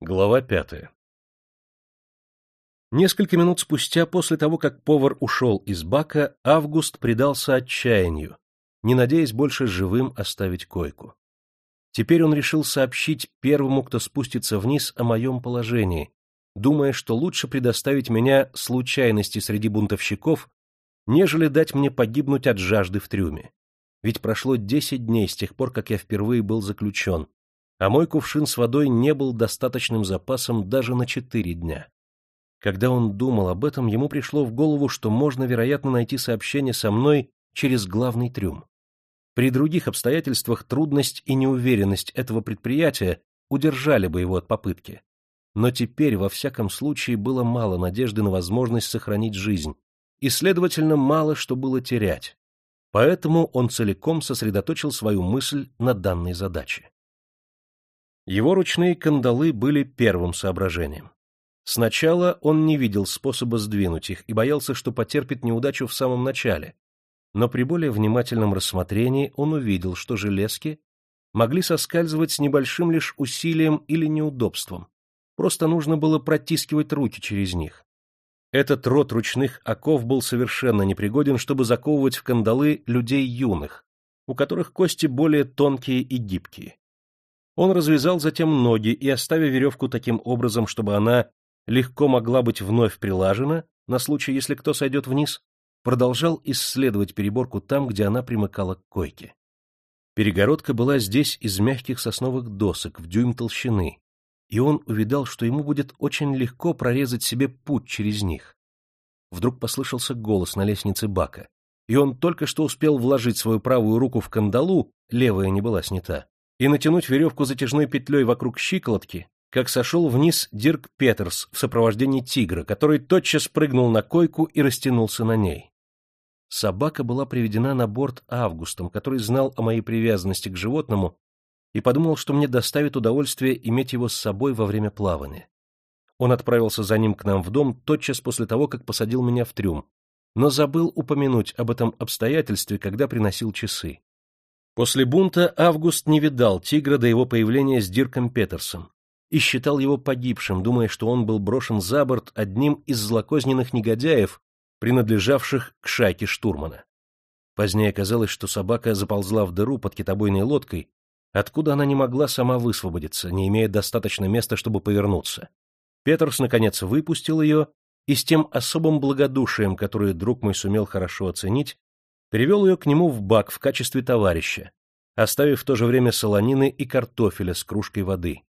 Глава пятая Несколько минут спустя, после того, как повар ушел из бака, Август предался отчаянию, не надеясь больше живым оставить койку. Теперь он решил сообщить первому, кто спустится вниз, о моем положении, думая, что лучше предоставить меня случайности среди бунтовщиков, нежели дать мне погибнуть от жажды в трюме. Ведь прошло десять дней с тех пор, как я впервые был заключен, а мой кувшин с водой не был достаточным запасом даже на четыре дня. Когда он думал об этом, ему пришло в голову, что можно, вероятно, найти сообщение со мной через главный трюм. При других обстоятельствах трудность и неуверенность этого предприятия удержали бы его от попытки. Но теперь, во всяком случае, было мало надежды на возможность сохранить жизнь, и, следовательно, мало что было терять. Поэтому он целиком сосредоточил свою мысль на данной задаче. Его ручные кандалы были первым соображением. Сначала он не видел способа сдвинуть их и боялся, что потерпит неудачу в самом начале, но при более внимательном рассмотрении он увидел, что железки могли соскальзывать с небольшим лишь усилием или неудобством, просто нужно было протискивать руки через них. Этот род ручных оков был совершенно непригоден, чтобы заковывать в кандалы людей юных, у которых кости более тонкие и гибкие. Он развязал затем ноги и, оставив веревку таким образом, чтобы она легко могла быть вновь прилажена, на случай, если кто сойдет вниз, продолжал исследовать переборку там, где она примыкала к койке. Перегородка была здесь из мягких сосновых досок в дюйм толщины, и он увидал, что ему будет очень легко прорезать себе путь через них. Вдруг послышался голос на лестнице бака, и он только что успел вложить свою правую руку в кандалу, левая не была снята, и натянуть веревку затяжной петлей вокруг щиколотки, как сошел вниз Дирк Петерс в сопровождении тигра, который тотчас прыгнул на койку и растянулся на ней. Собака была приведена на борт Августом, который знал о моей привязанности к животному и подумал, что мне доставит удовольствие иметь его с собой во время плавания. Он отправился за ним к нам в дом тотчас после того, как посадил меня в трюм, но забыл упомянуть об этом обстоятельстве, когда приносил часы. После бунта Август не видал тигра до его появления с Дирком Петерсом и считал его погибшим, думая, что он был брошен за борт одним из злокозненных негодяев, принадлежавших к шайке штурмана. Позднее оказалось, что собака заползла в дыру под китобойной лодкой, откуда она не могла сама высвободиться, не имея достаточно места, чтобы повернуться. Петерс, наконец, выпустил ее и с тем особым благодушием, которое друг мой сумел хорошо оценить, Привел ее к нему в бак в качестве товарища, оставив в то же время солонины и картофеля с кружкой воды.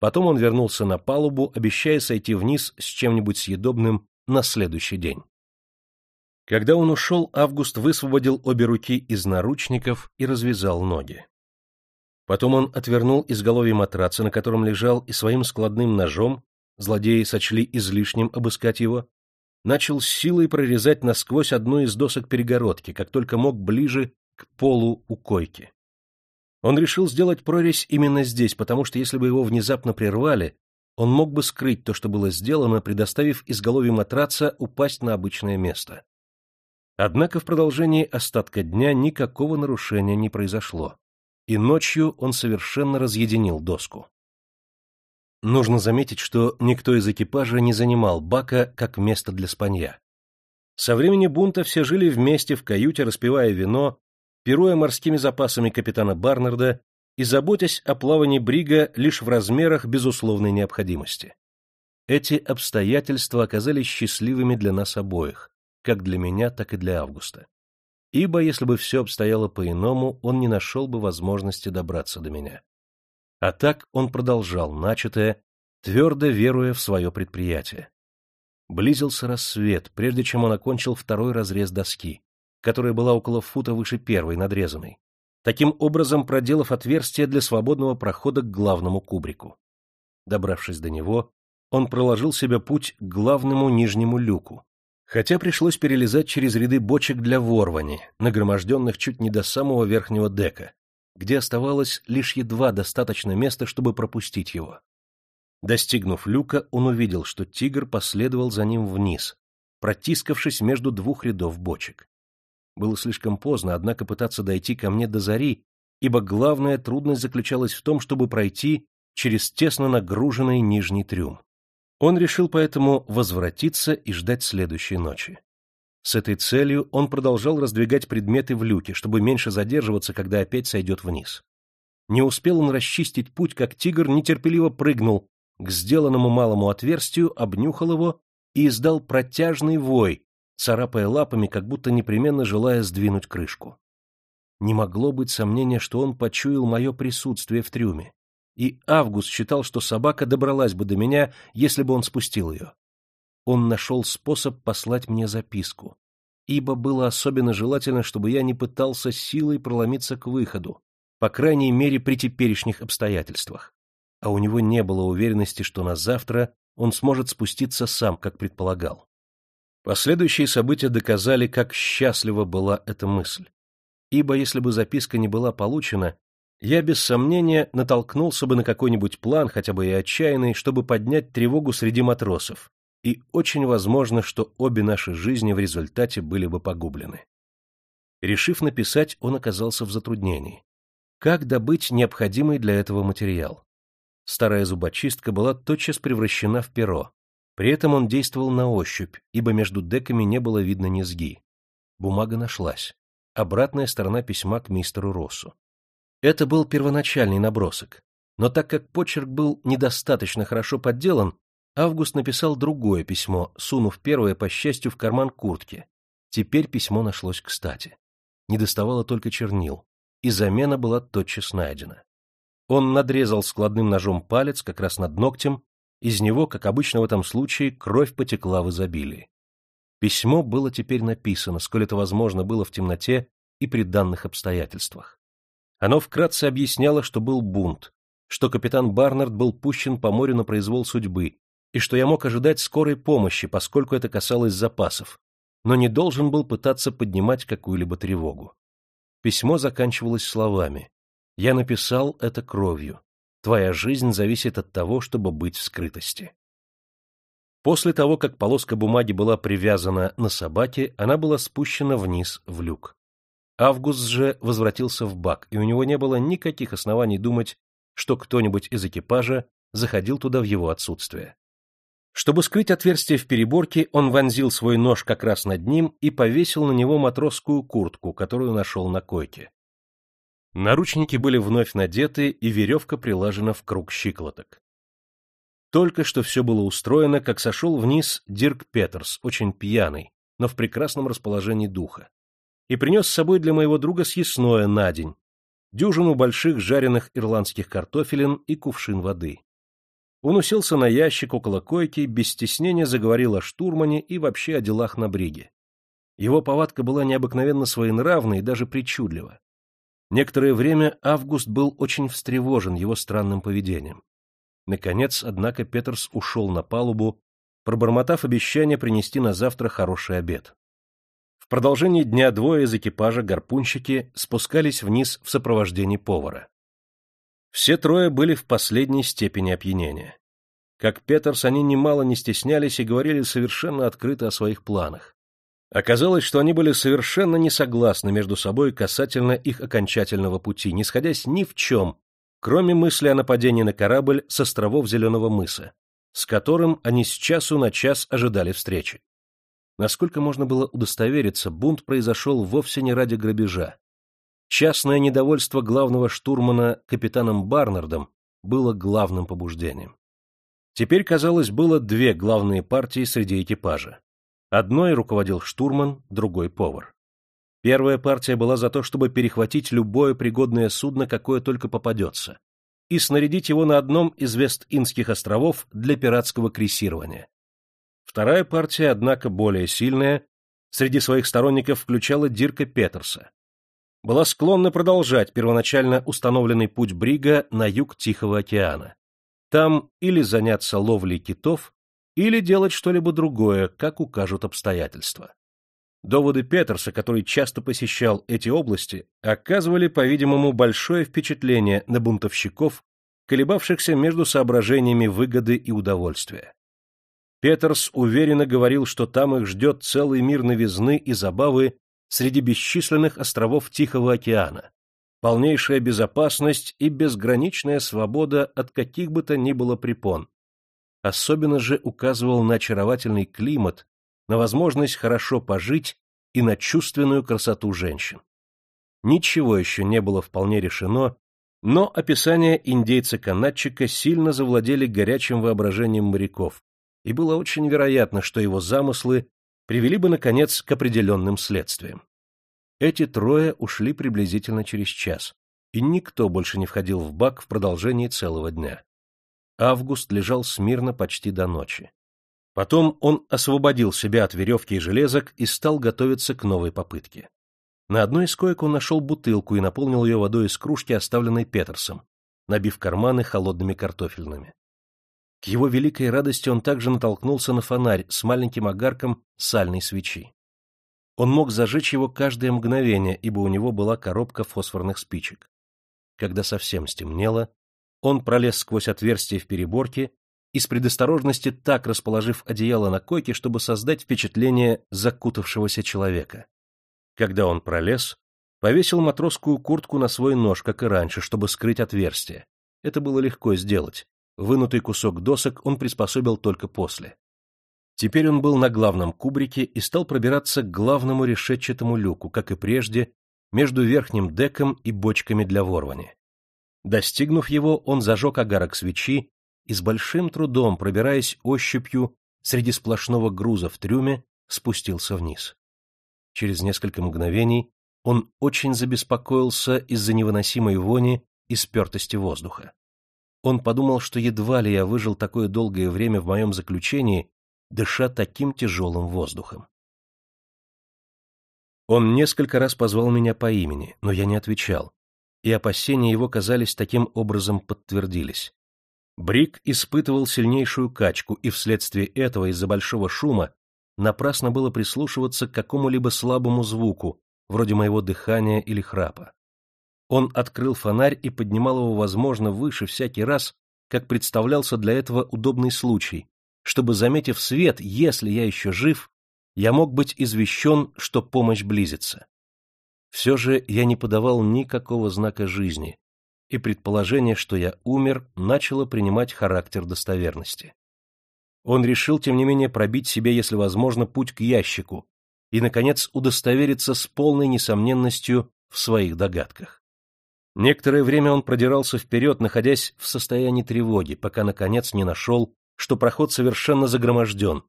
Потом он вернулся на палубу, обещая сойти вниз с чем-нибудь съедобным на следующий день. Когда он ушел, Август высвободил обе руки из наручников и развязал ноги. Потом он отвернул изголовье матраца, на котором лежал, и своим складным ножом, злодеи сочли излишним обыскать его, начал с силой прорезать насквозь одну из досок перегородки, как только мог ближе к полу у койки. Он решил сделать прорезь именно здесь, потому что если бы его внезапно прервали, он мог бы скрыть то, что было сделано, предоставив изголовье матраца упасть на обычное место. Однако в продолжении остатка дня никакого нарушения не произошло, и ночью он совершенно разъединил доску. Нужно заметить, что никто из экипажа не занимал бака как место для спанья. Со времени бунта все жили вместе в каюте, распивая вино, пируя морскими запасами капитана Барнарда и заботясь о плавании брига лишь в размерах безусловной необходимости. Эти обстоятельства оказались счастливыми для нас обоих, как для меня, так и для Августа. Ибо, если бы все обстояло по-иному, он не нашел бы возможности добраться до меня. А так он продолжал начатое, твердо веруя в свое предприятие. Близился рассвет, прежде чем он окончил второй разрез доски, которая была около фута выше первой надрезанной, таким образом проделав отверстие для свободного прохода к главному кубрику. Добравшись до него, он проложил себе путь к главному нижнему люку, хотя пришлось перелезать через ряды бочек для ворвани, нагроможденных чуть не до самого верхнего дека, где оставалось лишь едва достаточно места, чтобы пропустить его. Достигнув люка, он увидел, что тигр последовал за ним вниз, протискавшись между двух рядов бочек. Было слишком поздно, однако, пытаться дойти ко мне до зари, ибо главная трудность заключалась в том, чтобы пройти через тесно нагруженный нижний трюм. Он решил поэтому возвратиться и ждать следующей ночи. С этой целью он продолжал раздвигать предметы в люке, чтобы меньше задерживаться, когда опять сойдет вниз. Не успел он расчистить путь, как тигр нетерпеливо прыгнул к сделанному малому отверстию, обнюхал его и издал протяжный вой, царапая лапами, как будто непременно желая сдвинуть крышку. Не могло быть сомнения, что он почуял мое присутствие в трюме и Август считал, что собака добралась бы до меня, если бы он спустил ее. Он нашел способ послать мне записку, ибо было особенно желательно, чтобы я не пытался силой проломиться к выходу, по крайней мере при теперешних обстоятельствах. А у него не было уверенности, что на завтра он сможет спуститься сам, как предполагал. Последующие события доказали, как счастлива была эта мысль. Ибо если бы записка не была получена, я без сомнения натолкнулся бы на какой-нибудь план, хотя бы и отчаянный, чтобы поднять тревогу среди матросов, и очень возможно, что обе наши жизни в результате были бы погублены. Решив написать, он оказался в затруднении. Как добыть необходимый для этого материал? Старая зубочистка была тотчас превращена в перо. При этом он действовал на ощупь, ибо между деками не было видно низги. Бумага нашлась. Обратная сторона письма к мистеру Россу. Это был первоначальный набросок, но так как почерк был недостаточно хорошо подделан, Август написал другое письмо, сунув первое, по счастью, в карман куртки. Теперь письмо нашлось кстати. Недоставало только чернил, и замена была тотчас найдена. Он надрезал складным ножом палец как раз над ногтем, из него, как обычно в этом случае, кровь потекла в изобилии. Письмо было теперь написано, сколь это возможно было в темноте и при данных обстоятельствах. Оно вкратце объясняло, что был бунт, что капитан Барнард был пущен по морю на произвол судьбы, и что я мог ожидать скорой помощи, поскольку это касалось запасов, но не должен был пытаться поднимать какую-либо тревогу. Письмо заканчивалось словами «Я написал это кровью. Твоя жизнь зависит от того, чтобы быть в скрытости». После того, как полоска бумаги была привязана на собаке, она была спущена вниз в люк. Август же возвратился в бак, и у него не было никаких оснований думать, что кто-нибудь из экипажа заходил туда в его отсутствие. Чтобы скрыть отверстие в переборке, он вонзил свой нож как раз над ним и повесил на него матросскую куртку, которую нашел на койке. Наручники были вновь надеты, и веревка прилажена в круг щиколоток. Только что все было устроено, как сошел вниз Дирк Петерс, очень пьяный, но в прекрасном расположении духа и принес с собой для моего друга съестное на день, дюжину больших жареных ирландских картофелин и кувшин воды. Он уселся на ящик около койки, без стеснения заговорил о штурмане и вообще о делах на бриге. Его повадка была необыкновенно своенравна и даже причудлива. Некоторое время Август был очень встревожен его странным поведением. Наконец, однако, Петерс ушел на палубу, пробормотав обещание принести на завтра хороший обед. В продолжении дня двое из экипажа гарпунщики спускались вниз в сопровождении повара. Все трое были в последней степени опьянения. Как Петерс, они немало не стеснялись и говорили совершенно открыто о своих планах. Оказалось, что они были совершенно не согласны между собой касательно их окончательного пути, не сходясь ни в чем, кроме мысли о нападении на корабль с островов Зеленого мыса, с которым они с часу на час ожидали встречи. Насколько можно было удостовериться, бунт произошел вовсе не ради грабежа. Частное недовольство главного штурмана капитаном Барнардом было главным побуждением. Теперь, казалось, было две главные партии среди экипажа. Одной руководил штурман, другой — повар. Первая партия была за то, чтобы перехватить любое пригодное судно, какое только попадется, и снарядить его на одном из Вест-Индских островов для пиратского крейсирования. Вторая партия, однако более сильная, среди своих сторонников включала Дирка Петерса. Была склонна продолжать первоначально установленный путь Брига на юг Тихого океана. Там или заняться ловлей китов, или делать что-либо другое, как укажут обстоятельства. Доводы Петерса, который часто посещал эти области, оказывали, по-видимому, большое впечатление на бунтовщиков, колебавшихся между соображениями выгоды и удовольствия. Петерс уверенно говорил, что там их ждет целый мир новизны и забавы среди бесчисленных островов Тихого океана, полнейшая безопасность и безграничная свобода от каких бы то ни было препон. Особенно же указывал на очаровательный климат, на возможность хорошо пожить и на чувственную красоту женщин. Ничего еще не было вполне решено, но описания индейца-канадчика сильно завладели горячим воображением моряков, и было очень вероятно, что его замыслы привели бы, наконец, к определенным следствиям. Эти трое ушли приблизительно через час, и никто больше не входил в бак в продолжении целого дня. Август лежал смирно почти до ночи. Потом он освободил себя от веревки и железок и стал готовиться к новой попытке. На одной из коек он нашел бутылку и наполнил ее водой из кружки, оставленной Петерсом, набив карманы холодными картофельными. К его великой радости он также натолкнулся на фонарь с маленьким огарком сальной свечи. Он мог зажечь его каждое мгновение, ибо у него была коробка фосфорных спичек. Когда совсем стемнело, он пролез сквозь отверстие в переборке и с предосторожности так расположив одеяло на койке, чтобы создать впечатление закутавшегося человека. Когда он пролез, повесил матросскую куртку на свой нож, как и раньше, чтобы скрыть отверстие. Это было легко сделать. Вынутый кусок досок он приспособил только после. Теперь он был на главном кубрике и стал пробираться к главному решетчатому люку, как и прежде, между верхним деком и бочками для ворвани. Достигнув его, он зажег огарок свечи и с большим трудом, пробираясь ощупью среди сплошного груза в трюме, спустился вниз. Через несколько мгновений он очень забеспокоился из-за невыносимой вони и спертости воздуха. Он подумал, что едва ли я выжил такое долгое время в моем заключении, дыша таким тяжелым воздухом. Он несколько раз позвал меня по имени, но я не отвечал, и опасения его, казались, таким образом подтвердились. Брик испытывал сильнейшую качку, и вследствие этого из-за большого шума напрасно было прислушиваться к какому-либо слабому звуку, вроде моего дыхания или храпа. Он открыл фонарь и поднимал его, возможно, выше всякий раз, как представлялся для этого удобный случай, чтобы, заметив свет, если я еще жив, я мог быть извещен, что помощь близится. Все же я не подавал никакого знака жизни, и предположение, что я умер, начало принимать характер достоверности. Он решил, тем не менее, пробить себе, если возможно, путь к ящику и, наконец, удостовериться с полной несомненностью в своих догадках. Некоторое время он продирался вперед, находясь в состоянии тревоги, пока, наконец, не нашел что проход совершенно загроможден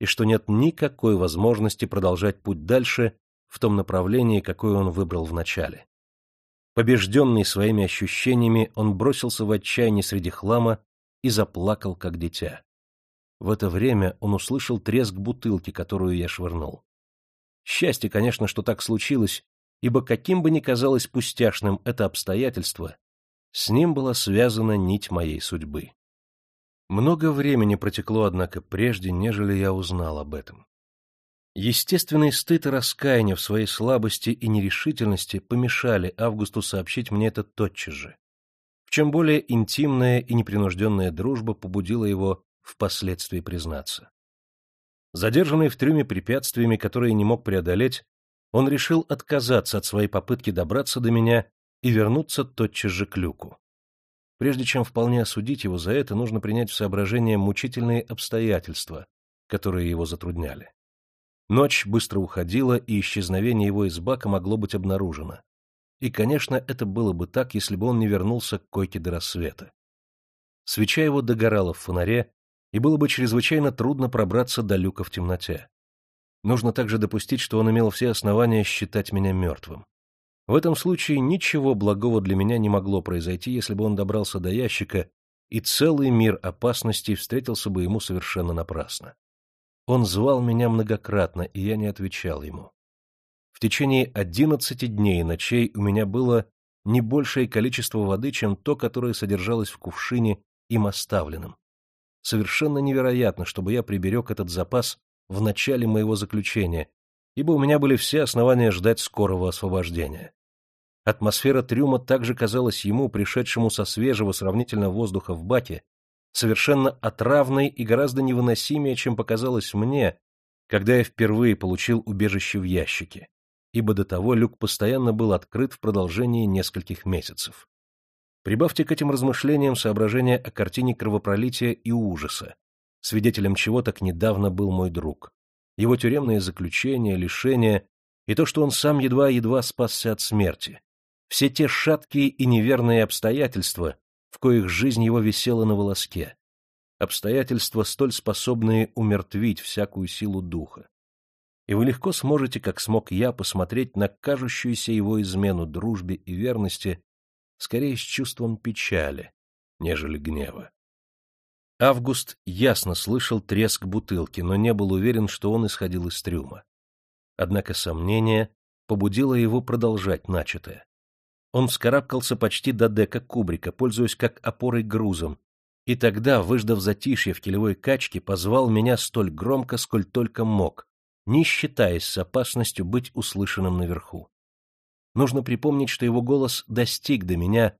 и что нет никакой возможности продолжать путь дальше в том направлении, какое он выбрал вначале. Побежденный своими ощущениями, он бросился в отчаяние среди хлама и заплакал, как дитя. В это время он услышал треск бутылки, которую я швырнул. Счастье, конечно, что так случилось, ибо каким бы ни казалось пустяшным это обстоятельство, с ним была связана нить моей судьбы. Много времени протекло, однако, прежде, нежели я узнал об этом. Естественный стыд и раскаяние в своей слабости и нерешительности помешали Августу сообщить мне это тотчас же. В чем более интимная и непринужденная дружба побудила его впоследствии признаться. Задержанный в трюме препятствиями, которые не мог преодолеть, он решил отказаться от своей попытки добраться до меня и вернуться тотчас же к люку. Прежде чем вполне осудить его за это, нужно принять в соображение мучительные обстоятельства, которые его затрудняли. Ночь быстро уходила, и исчезновение его из бака могло быть обнаружено. И, конечно, это было бы так, если бы он не вернулся к койке до рассвета. Свеча его догорала в фонаре, и было бы чрезвычайно трудно пробраться до люка в темноте. Нужно также допустить, что он имел все основания считать меня мертвым. В этом случае ничего благого для меня не могло произойти, если бы он добрался до ящика, и целый мир опасностей встретился бы ему совершенно напрасно. Он звал меня многократно, и я не отвечал ему. В течение одиннадцати дней и ночей у меня было не большее количество воды, чем то, которое содержалось в кувшине им оставленном. Совершенно невероятно, чтобы я приберег этот запас в начале моего заключения, ибо у меня были все основания ждать скорого освобождения. Атмосфера трюма также казалась ему, пришедшему со свежего сравнительно воздуха в баке, совершенно отравной и гораздо невыносимее, чем показалось мне, когда я впервые получил убежище в ящике. ибо до того люк постоянно был открыт в продолжении нескольких месяцев. Прибавьте к этим размышлениям соображения о картине кровопролития и ужаса, свидетелем чего так недавно был мой друг, его тюремные заключения, лишения и то, что он сам едва-едва спасся от смерти, все те шаткие и неверные обстоятельства, в коих жизнь его висела на волоске, обстоятельства, столь способные умертвить всякую силу духа. И вы легко сможете, как смог я, посмотреть на кажущуюся его измену дружбе и верности скорее с чувством печали, нежели гнева. Август ясно слышал треск бутылки, но не был уверен, что он исходил из трюма. Однако сомнение побудило его продолжать начатое. Он вскарабкался почти до дека кубрика, пользуясь как опорой грузом, и тогда, выждав затишье в килевой качке, позвал меня столь громко, сколь только мог, не считаясь с опасностью быть услышанным наверху. Нужно припомнить, что его голос достиг до меня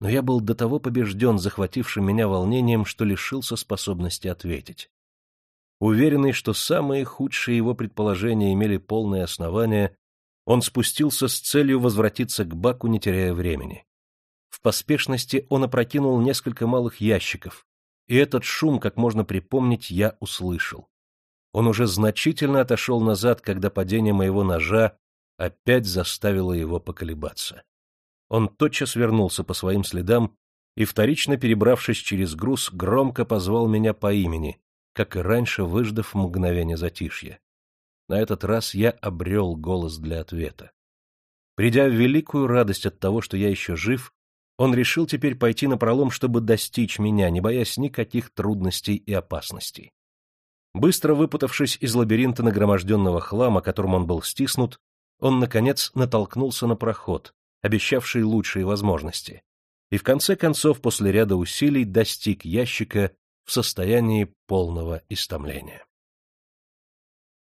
но я был до того побежден захватившим меня волнением, что лишился способности ответить. Уверенный, что самые худшие его предположения имели полное основание, он спустился с целью возвратиться к баку, не теряя времени. В поспешности он опрокинул несколько малых ящиков, и этот шум, как можно припомнить, я услышал. Он уже значительно отошел назад, когда падение моего ножа опять заставило его поколебаться. Он тотчас вернулся по своим следам и, вторично перебравшись через груз, громко позвал меня по имени, как и раньше выждав мгновение затишья. На этот раз я обрел голос для ответа. Придя в великую радость от того, что я еще жив, он решил теперь пойти на пролом, чтобы достичь меня, не боясь никаких трудностей и опасностей. Быстро выпутавшись из лабиринта нагроможденного хлама, которым он был стиснут, он, наконец, натолкнулся на проход, обещавший лучшие возможности, и в конце концов после ряда усилий достиг ящика в состоянии полного истомления.